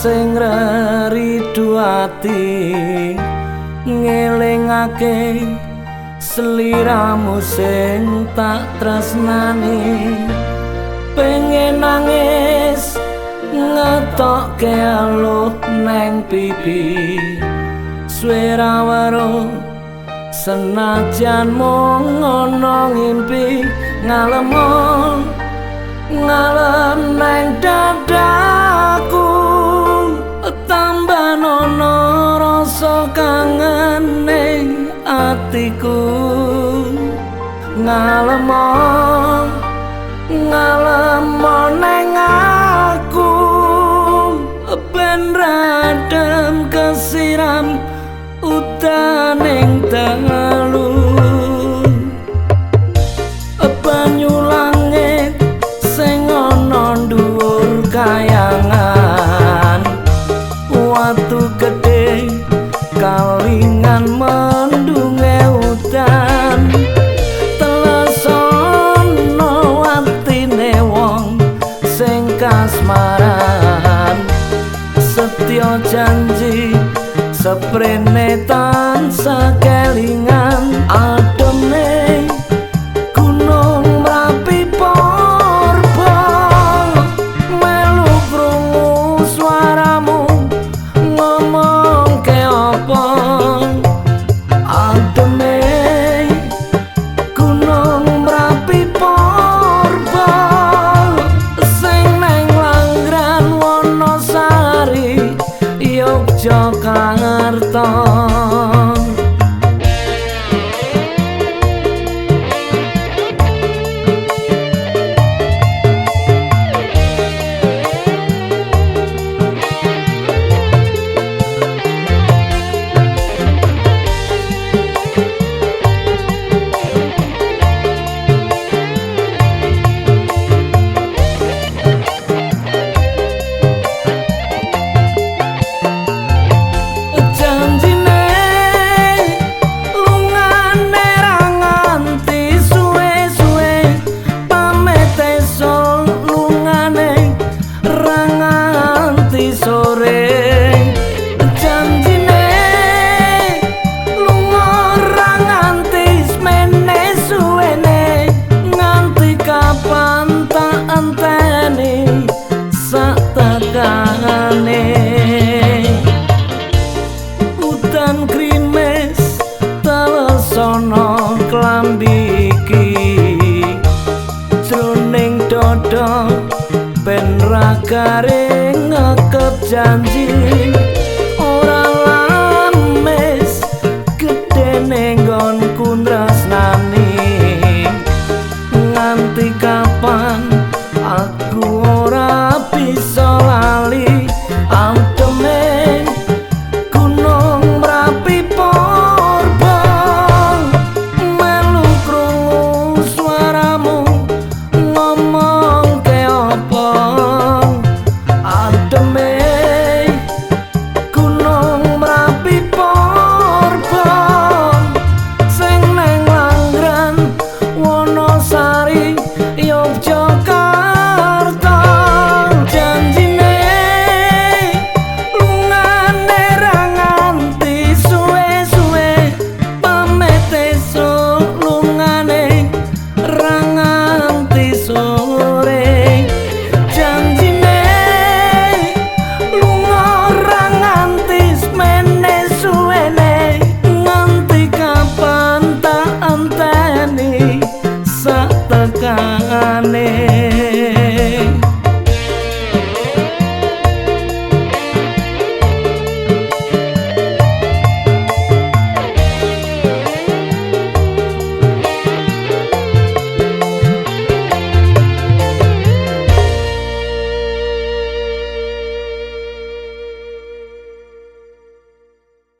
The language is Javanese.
sing ridu ati ngelingake seliramu sing tak tresnani. Pengen nangis ngetokke aluh neng pipi. Swara waro senajan mung ngono ngimpi ngalem ngalem neng dadaku kangen neng atiku. Ngalem ngalem neng aku. Ben radem kesiram utaning dalu. Banyu langit sing ana dhuwur kayangan seprene tansah kelingan Jakarta sono klambi iki. Jroning dada ben ra kareng janji. Nganti kapan aku